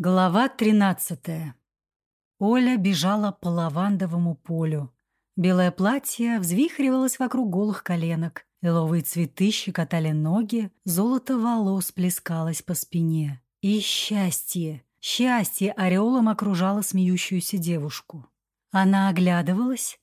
Глава 13. Оля бежала по лавандовому полю. Белое платье взвихривалось вокруг голых коленок. Лиловые цветы щекотали ноги, золото волос плескалось по спине. И счастье, счастье ореолом окружало смеющуюся девушку. Она оглядывалась.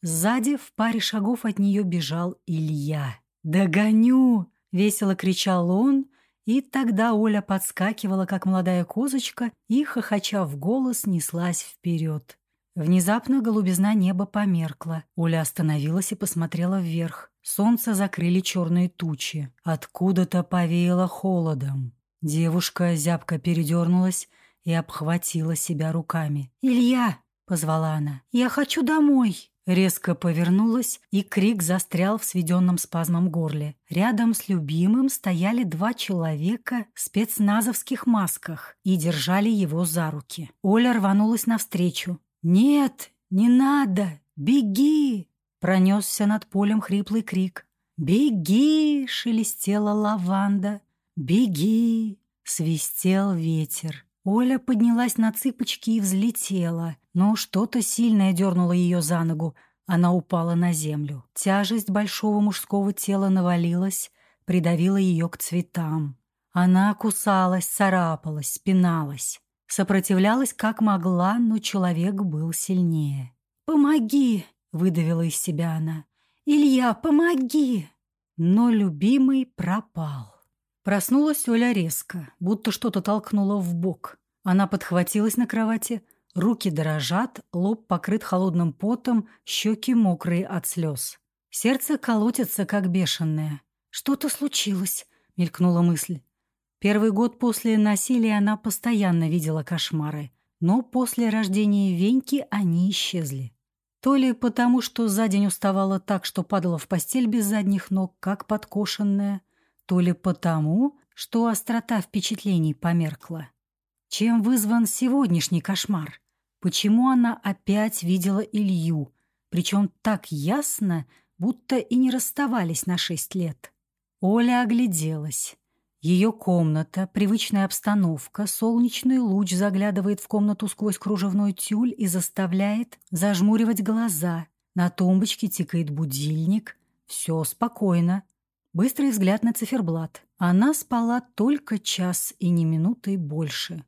Сзади в паре шагов от нее бежал Илья. «Догоню!» — весело кричал он — и тогда Оля подскакивала, как молодая козочка, и, хохоча в голос, неслась вперед. Внезапно голубизна неба померкла. Оля остановилась и посмотрела вверх. Солнце закрыли черные тучи. Откуда-то повеяло холодом. Девушка зябко передернулась и обхватила себя руками. «Илья!» — позвала она. «Я хочу домой!» Резко повернулась, и крик застрял в сведенном спазмом горле. Рядом с любимым стояли два человека в спецназовских масках и держали его за руки. Оля рванулась навстречу. «Нет, не надо! Беги!» Пронесся над полем хриплый крик. «Беги!» — шелестела лаванда. «Беги!» — свистел ветер. Оля поднялась на цыпочки и взлетела, но что-то сильное дернуло ее за ногу. Она упала на землю. Тяжесть большого мужского тела навалилась, придавила ее к цветам. Она кусалась, царапалась, спиналась. Сопротивлялась как могла, но человек был сильнее. «Помоги!» — выдавила из себя она. «Илья, помоги!» Но любимый пропал. Проснулась Оля резко, будто что-то толкнуло в бок. Она подхватилась на кровати, руки дрожат, лоб покрыт холодным потом, щеки мокрые от слез. Сердце колотится, как бешеное. «Что-то случилось», — мелькнула мысль. Первый год после насилия она постоянно видела кошмары, но после рождения Веньки они исчезли. То ли потому, что за день уставала так, что падала в постель без задних ног, как подкошенная, то ли потому, что острота впечатлений померкла. Чем вызван сегодняшний кошмар? Почему она опять видела Илью, причем так ясно, будто и не расставались на шесть лет? Оля огляделась. Ее комната, привычная обстановка, солнечный луч заглядывает в комнату сквозь кружевной тюль и заставляет зажмуривать глаза. На тумбочке тикает будильник. Все спокойно. Быстрый взгляд на циферблат. Она спала только час и не минутой больше.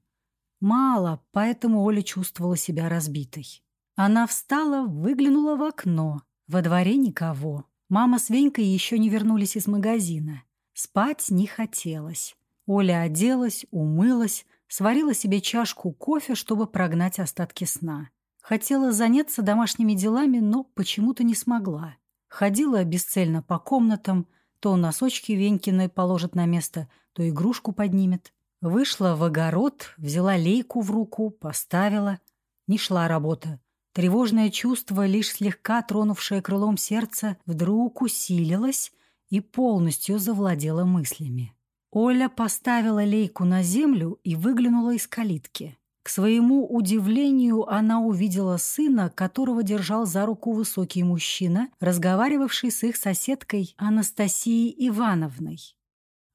Мало, поэтому Оля чувствовала себя разбитой. Она встала, выглянула в окно. Во дворе никого. Мама с Венькой еще не вернулись из магазина. Спать не хотелось. Оля оделась, умылась, сварила себе чашку кофе, чтобы прогнать остатки сна. Хотела заняться домашними делами, но почему-то не смогла. Ходила бесцельно по комнатам, то носочки Венькиной положит на место, то игрушку поднимет. Вышла в огород, взяла лейку в руку, поставила. Не шла работа. Тревожное чувство, лишь слегка тронувшее крылом сердца, вдруг усилилось и полностью завладело мыслями. Оля поставила лейку на землю и выглянула из калитки. К своему удивлению, она увидела сына, которого держал за руку высокий мужчина, разговаривавший с их соседкой Анастасией Ивановной.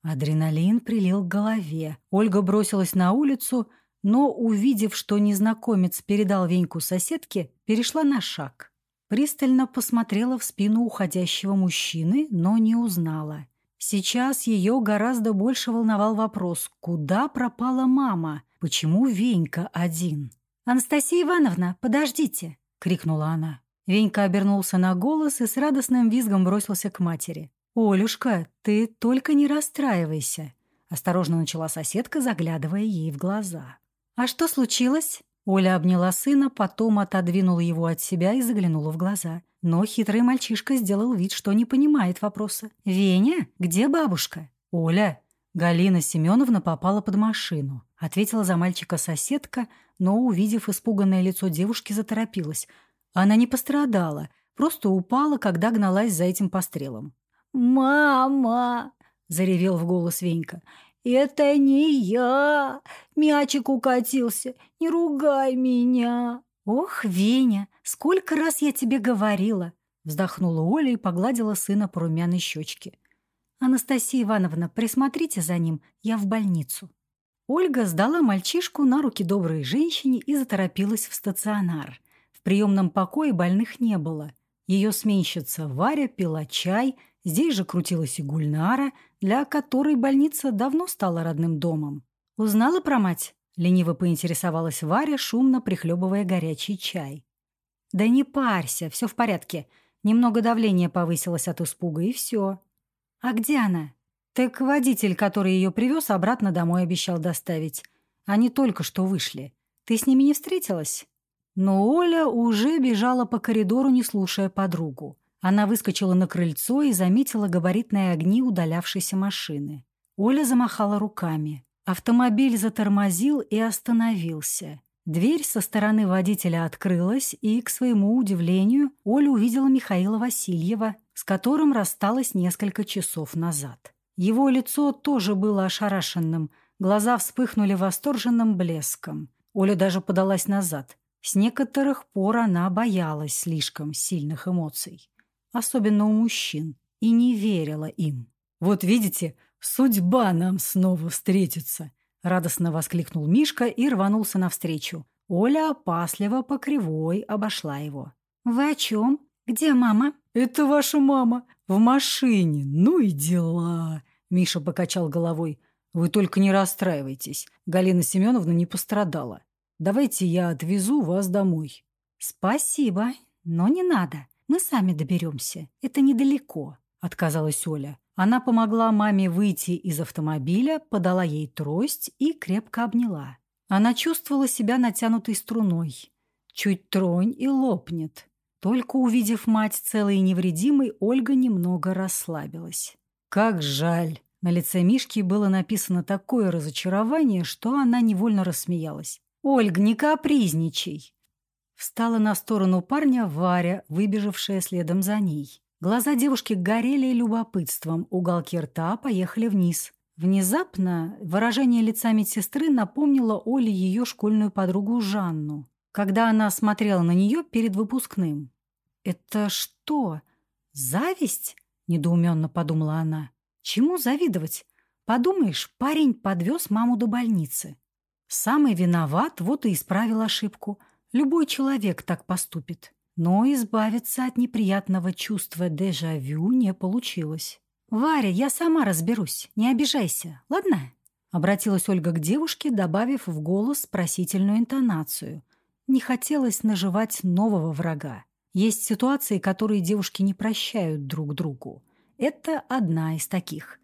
Адреналин прилил к голове. Ольга бросилась на улицу, но, увидев, что незнакомец передал веньку соседке, перешла на шаг. Пристально посмотрела в спину уходящего мужчины, но не узнала. Сейчас ее гораздо больше волновал вопрос, куда пропала мама – Почему Венька один? «Анастасия Ивановна, подождите!» — крикнула она. Венька обернулся на голос и с радостным визгом бросился к матери. «Олюшка, ты только не расстраивайся!» — осторожно начала соседка, заглядывая ей в глаза. «А что случилось?» Оля обняла сына, потом отодвинула его от себя и заглянула в глаза. Но хитрый мальчишка сделал вид, что не понимает вопроса. «Веня, где бабушка?» «Оля, Галина Семеновна попала под машину. Ответила за мальчика соседка, но, увидев испуганное лицо девушки, заторопилась. Она не пострадала, просто упала, когда гналась за этим пострелом. «Мама!» — заревел в голос Венька. «Это не я! Мячик укатился! Не ругай меня!» «Ох, Веня, сколько раз я тебе говорила!» Вздохнула Оля и погладила сына по румяной щечке. «Анастасия Ивановна, присмотрите за ним, я в больницу». Ольга сдала мальчишку на руки доброй женщине и заторопилась в стационар. В приемном покое больных не было. Ее сменщица Варя пила чай, здесь же крутилась и Гульнара, для которой больница давно стала родным домом. «Узнала про мать?» — лениво поинтересовалась Варя, шумно прихлебывая горячий чай. «Да не парься, все в порядке. Немного давление повысилось от испуга, и все». «А где она?» «Так водитель, который ее привез, обратно домой обещал доставить. Они только что вышли. Ты с ними не встретилась?» Но Оля уже бежала по коридору, не слушая подругу. Она выскочила на крыльцо и заметила габаритные огни удалявшейся машины. Оля замахала руками. Автомобиль затормозил и остановился. Дверь со стороны водителя открылась, и, к своему удивлению, Оля увидела Михаила Васильева, с которым рассталась несколько часов назад. Его лицо тоже было ошарашенным, глаза вспыхнули восторженным блеском. Оля даже подалась назад. С некоторых пор она боялась слишком сильных эмоций, особенно у мужчин, и не верила им. «Вот видите, судьба нам снова встретится!» — радостно воскликнул Мишка и рванулся навстречу. Оля опасливо по кривой обошла его. «Вы о чем? Где мама?» «Это ваша мама. В машине. Ну и дела!» Миша покачал головой. «Вы только не расстраивайтесь. Галина Семеновна не пострадала. Давайте я отвезу вас домой». «Спасибо, но не надо. Мы сами доберемся. Это недалеко», — отказалась Оля. Она помогла маме выйти из автомобиля, подала ей трость и крепко обняла. Она чувствовала себя натянутой струной. Чуть тронь и лопнет. Только увидев мать целой и невредимой, Ольга немного расслабилась. «Как жаль!» На лице Мишки было написано такое разочарование, что она невольно рассмеялась. «Ольг, не капризничай!» Встала на сторону парня Варя, выбежавшая следом за ней. Глаза девушки горели любопытством, уголки рта поехали вниз. Внезапно выражение лица медсестры напомнило Оле ее школьную подругу Жанну, когда она смотрела на нее перед выпускным. «Это что, зависть?» — недоуменно подумала она. «Чему завидовать? Подумаешь, парень подвез маму до больницы. Самый виноват, вот и исправил ошибку. Любой человек так поступит. Но избавиться от неприятного чувства дежавю не получилось. «Варя, я сама разберусь, не обижайся, ладно?» Обратилась Ольга к девушке, добавив в голос просительную интонацию. Не хотелось наживать нового врага. Есть ситуации, которые девушки не прощают друг другу. Это одна из таких.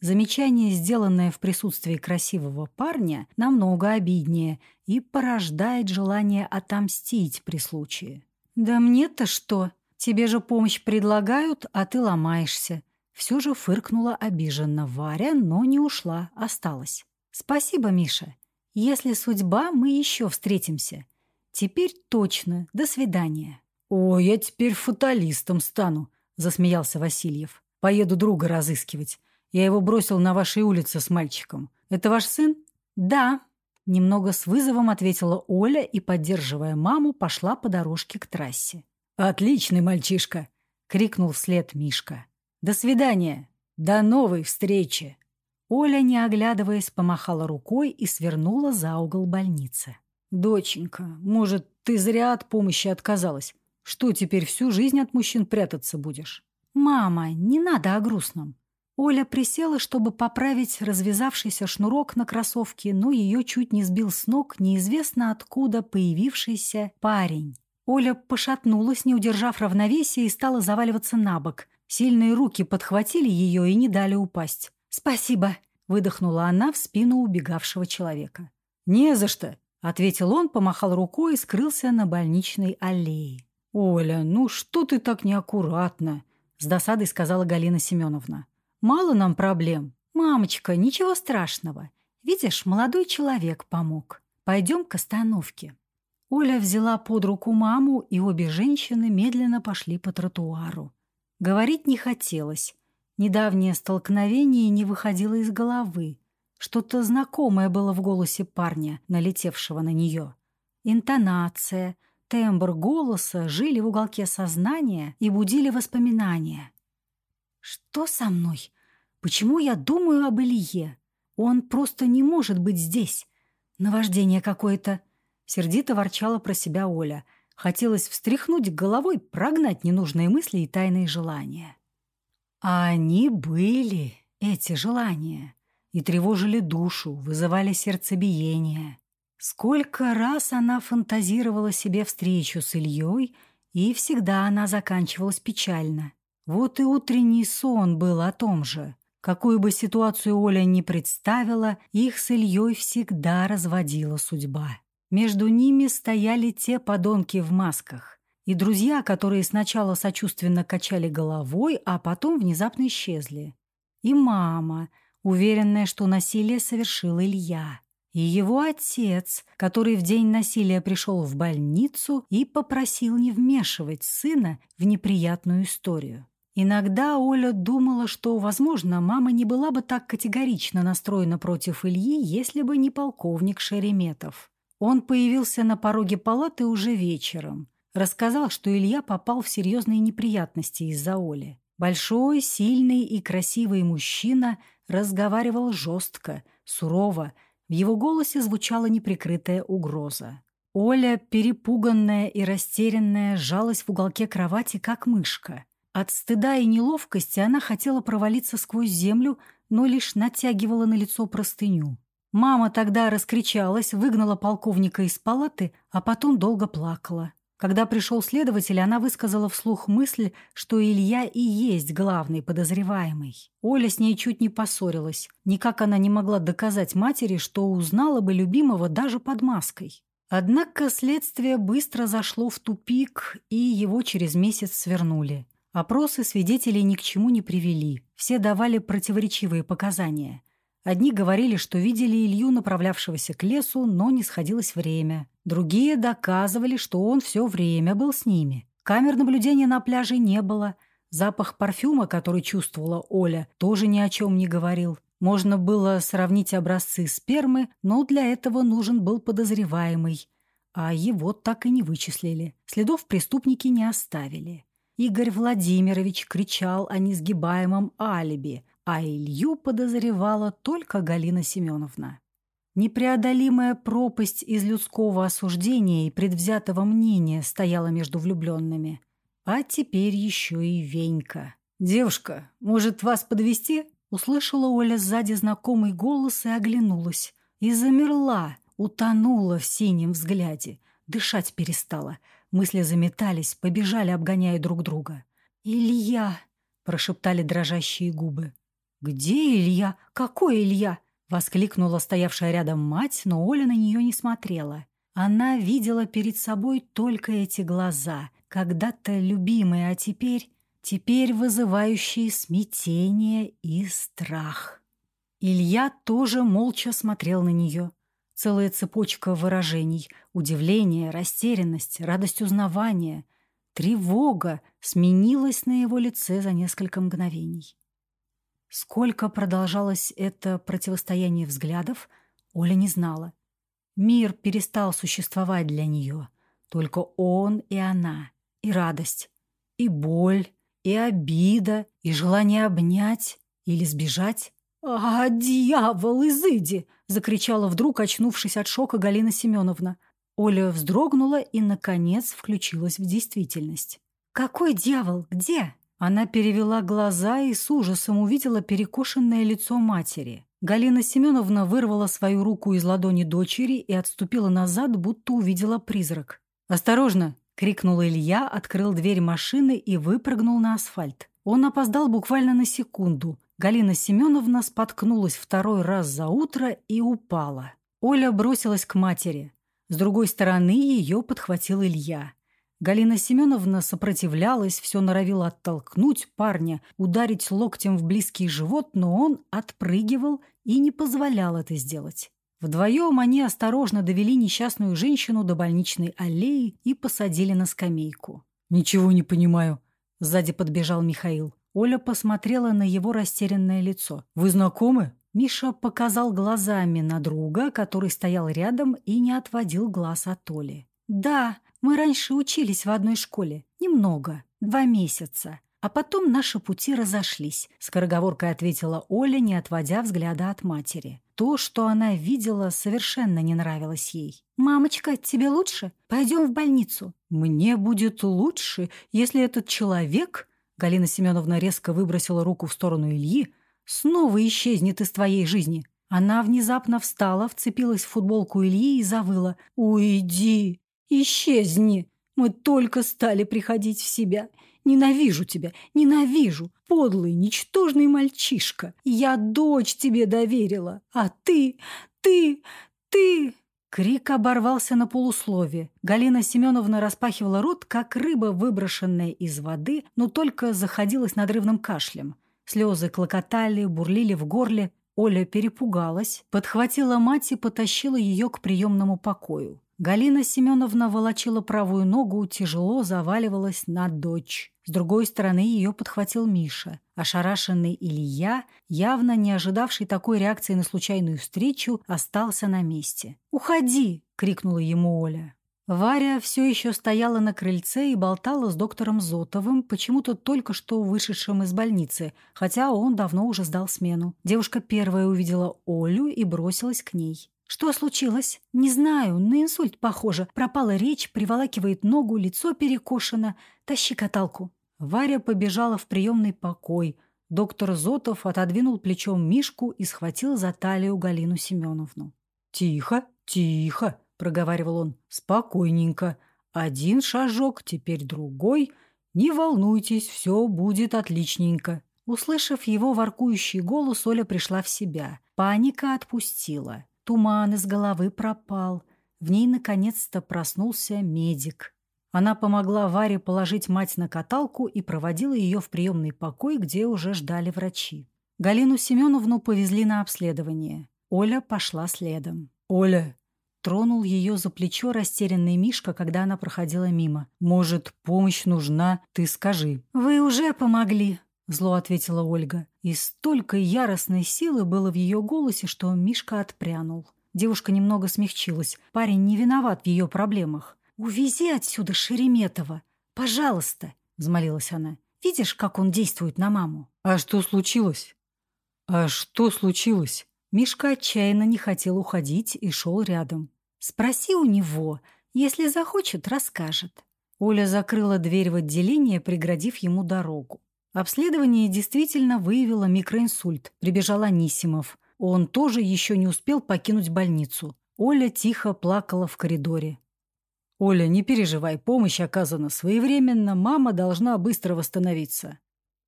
Замечание, сделанное в присутствии красивого парня, намного обиднее и порождает желание отомстить при случае. «Да мне-то что? Тебе же помощь предлагают, а ты ломаешься». Все же фыркнула обиженно Варя, но не ушла, осталась. «Спасибо, Миша. Если судьба, мы еще встретимся. Теперь точно. До свидания». «О, я теперь фаталистом стану», — засмеялся Васильев. «Поеду друга разыскивать. Я его бросил на вашей улице с мальчиком. Это ваш сын?» «Да», — немного с вызовом ответила Оля и, поддерживая маму, пошла по дорожке к трассе. «Отличный мальчишка!» — крикнул вслед Мишка. «До свидания! До новой встречи!» Оля, не оглядываясь, помахала рукой и свернула за угол больницы. «Доченька, может, ты зря от помощи отказалась? Что, теперь всю жизнь от мужчин прятаться будешь?» «Мама, не надо о грустном. Оля присела, чтобы поправить развязавшийся шнурок на кроссовке, но ее чуть не сбил с ног неизвестно откуда появившийся парень. Оля пошатнулась, не удержав равновесия, и стала заваливаться на бок. Сильные руки подхватили ее и не дали упасть. «Спасибо!» — выдохнула она в спину убегавшего человека. «Не за что!» — ответил он, помахал рукой и скрылся на больничной аллее. «Оля, ну что ты так неаккуратно?» — с досадой сказала Галина Семеновна. Мало нам проблем. Мамочка, ничего страшного. Видишь, молодой человек помог. Пойдем к остановке». Оля взяла под руку маму, и обе женщины медленно пошли по тротуару. Говорить не хотелось. Недавнее столкновение не выходило из головы. Что-то знакомое было в голосе парня, налетевшего на нее. Интонация, тембр голоса жили в уголке сознания и будили воспоминания. Что со мной? Почему я думаю об Илье? Он просто не может быть здесь. Наваждение какое-то. Сердито ворчала про себя Оля. Хотелось встряхнуть головой, прогнать ненужные мысли и тайные желания. А они были, эти желания, и тревожили душу, вызывали сердцебиение. Сколько раз она фантазировала себе встречу с Ильей, и всегда она заканчивалась печально. Вот и утренний сон был о том же. Какую бы ситуацию Оля ни представила, их с Ильей всегда разводила судьба. Между ними стояли те подонки в масках и друзья, которые сначала сочувственно качали головой, а потом внезапно исчезли. И мама, уверенная, что насилие совершил Илья. И его отец, который в день насилия пришел в больницу и попросил не вмешивать сына в неприятную историю. Иногда Оля думала, что, возможно, мама не была бы так категорично настроена против Ильи, если бы не полковник Шереметов. Он появился на пороге палаты уже вечером. Рассказал, что Илья попал в серьезные неприятности из-за Оли. Большой, сильный и красивый мужчина разговаривал жестко, сурово. В его голосе звучала неприкрытая угроза. Оля, перепуганная и растерянная, сжалась в уголке кровати, как мышка. От стыда и неловкости она хотела провалиться сквозь землю, но лишь натягивала на лицо простыню. Мама тогда раскричалась, выгнала полковника из палаты, а потом долго плакала. Когда пришел следователь, она высказала вслух мысль, что Илья и есть главный подозреваемый. Оля с ней чуть не поссорилась. Никак она не могла доказать матери, что узнала бы любимого даже под маской. Однако следствие быстро зашло в тупик, и его через месяц свернули. Опросы свидетелей ни к чему не привели. Все давали противоречивые показания. Одни говорили, что видели Илью, направлявшегося к лесу, но не сходилось время. Другие доказывали, что он все время был с ними. Камер наблюдения на пляже не было. Запах парфюма, который чувствовала Оля, тоже ни о чем не говорил. Можно было сравнить образцы спермы, но для этого нужен был подозреваемый. А его так и не вычислили. Следов преступники не оставили. Игорь Владимирович кричал о несгибаемом алиби, а Илью подозревала только Галина Семеновна. Непреодолимая пропасть из людского осуждения и предвзятого мнения стояла между влюбленными. А теперь еще и Венька. «Девушка, может, вас подвести? Услышала Оля сзади знакомый голос и оглянулась. И замерла, утонула в синем взгляде. Дышать перестала. Мысли заметались, побежали, обгоняя друг друга. «Илья!» — прошептали дрожащие губы. «Где Илья? Какой Илья?» — воскликнула стоявшая рядом мать, но Оля на нее не смотрела. Она видела перед собой только эти глаза, когда-то любимые, а теперь... теперь вызывающие смятение и страх. Илья тоже молча смотрел на нее. Целая цепочка выражений — удивление, растерянность, радость узнавания, тревога сменилась на его лице за несколько мгновений. Сколько продолжалось это противостояние взглядов, Оля не знала. Мир перестал существовать для нее. Только он и она, и радость, и боль, и обида, и желание обнять или сбежать. «А, дьявол, изыди!» — закричала вдруг, очнувшись от шока Галина Семеновна. Оля вздрогнула и, наконец, включилась в действительность. «Какой дьявол? Где?» Она перевела глаза и с ужасом увидела перекошенное лицо матери. Галина Семеновна вырвала свою руку из ладони дочери и отступила назад, будто увидела призрак. «Осторожно!» — крикнул Илья, открыл дверь машины и выпрыгнул на асфальт. Он опоздал буквально на секунду. Галина Семеновна споткнулась второй раз за утро и упала. Оля бросилась к матери. С другой стороны ее подхватил Илья. Галина Семеновна сопротивлялась, все норовила оттолкнуть парня, ударить локтем в близкий живот, но он отпрыгивал и не позволял это сделать. Вдвоем они осторожно довели несчастную женщину до больничной аллеи и посадили на скамейку. «Ничего не понимаю», — сзади подбежал Михаил. Оля посмотрела на его растерянное лицо. «Вы знакомы?» Миша показал глазами на друга, который стоял рядом и не отводил глаз от Оли. «Да, мы раньше учились в одной школе. Немного. Два месяца. А потом наши пути разошлись, скороговоркой ответила Оля, не отводя взгляда от матери. То, что она видела, совершенно не нравилось ей. «Мамочка, тебе лучше? Пойдем в больницу». «Мне будет лучше, если этот человек...» Галина Семеновна резко выбросила руку в сторону Ильи. «Снова исчезнет из твоей жизни». Она внезапно встала, вцепилась в футболку Ильи и завыла. «Уйди! Исчезни! Мы только стали приходить в себя. Ненавижу тебя, ненавижу, подлый, ничтожный мальчишка. Я дочь тебе доверила, а ты, ты, ты...» Крик оборвался на полуслове. Галина Семеновна распахивала рот, как рыба, выброшенная из воды, но только заходилась надрывным кашлем. Слезы клокотали, бурлили в горле. Оля перепугалась, подхватила мать и потащила ее к приемному покою. Галина Семеновна волочила правую ногу, тяжело заваливалась на дочь. С другой стороны ее подхватил Миша. Ошарашенный Илья, явно не ожидавший такой реакции на случайную встречу, остался на месте. «Уходи!» — крикнула ему Оля. Варя все еще стояла на крыльце и болтала с доктором Зотовым, почему-то только что вышедшим из больницы, хотя он давно уже сдал смену. Девушка первая увидела Олю и бросилась к ней. «Что случилось?» «Не знаю, на инсульт похоже. Пропала речь, приволакивает ногу, лицо перекошено. Тащи каталку». Варя побежала в приемный покой. Доктор Зотов отодвинул плечом Мишку и схватил за талию Галину Семеновну. «Тихо, тихо!» — проговаривал он. «Спокойненько. Один шажок, теперь другой. Не волнуйтесь, все будет отличненько». Услышав его воркующий голос, Оля пришла в себя. Паника отпустила. Туман из головы пропал. В ней наконец-то проснулся медик. Она помогла Варе положить мать на каталку и проводила ее в приемный покой, где уже ждали врачи. Галину Семеновну повезли на обследование. Оля пошла следом. «Оля, Тронул ее за плечо растерянный Мишка, когда она проходила мимо. «Может, помощь нужна? Ты скажи». «Вы уже помогли», — зло ответила Ольга. И столько яростной силы было в ее голосе, что Мишка отпрянул. Девушка немного смягчилась. Парень не виноват в ее проблемах. «Увези отсюда Шереметова! Пожалуйста!» — взмолилась она. «Видишь, как он действует на маму?» «А что случилось?» «А что случилось?» Мишка отчаянно не хотел уходить и шел рядом. Спроси у него, если захочет, расскажет. Оля закрыла дверь в отделение, преградив ему дорогу. Обследование действительно выявило микроинсульт. Прибежал Анисимов. Он тоже еще не успел покинуть больницу. Оля тихо плакала в коридоре. «Оля, не переживай, помощь оказана своевременно, мама должна быстро восстановиться».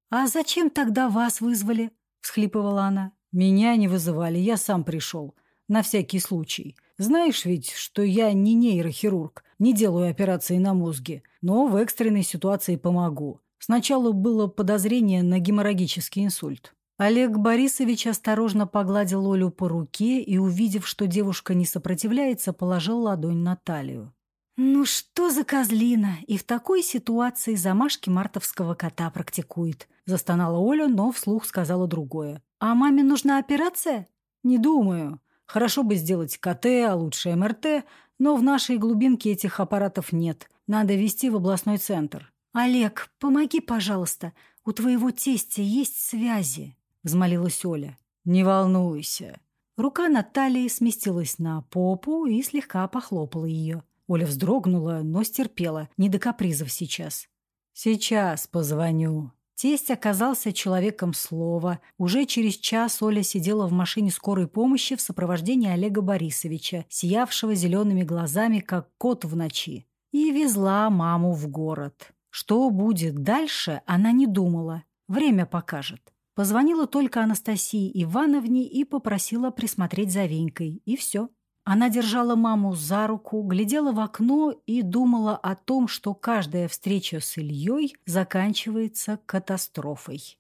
«А зачем тогда вас вызвали?» — всхлипывала она. «Меня не вызывали, я сам пришел. На всякий случай. Знаешь ведь, что я не нейрохирург, не делаю операции на мозге, но в экстренной ситуации помогу. Сначала было подозрение на геморрагический инсульт. Олег Борисович осторожно погладил Олю по руке и, увидев, что девушка не сопротивляется, положил ладонь на талию. «Ну что за козлина? И в такой ситуации замашки мартовского кота практикует», – застонала Оля, но вслух сказала другое. «А маме нужна операция?» «Не думаю. Хорошо бы сделать КТ, а лучше МРТ, но в нашей глубинке этих аппаратов нет. Надо везти в областной центр. «Олег, помоги, пожалуйста. У твоего тестя есть связи», — взмолилась Оля. «Не волнуйся». Рука Натальи сместилась на попу и слегка похлопала ее. Оля вздрогнула, но стерпела. Не до капризов сейчас. «Сейчас позвоню», Тесть оказался человеком слова. Уже через час Оля сидела в машине скорой помощи в сопровождении Олега Борисовича, сиявшего зелеными глазами, как кот в ночи, и везла маму в город. Что будет дальше, она не думала. Время покажет. Позвонила только Анастасии Ивановне и попросила присмотреть за Венькой, и все. Она держала маму за руку, глядела в окно и думала о том, что каждая встреча с Ильей заканчивается катастрофой.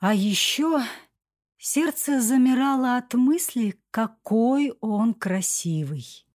А еще сердце замирало от мысли, какой он красивый.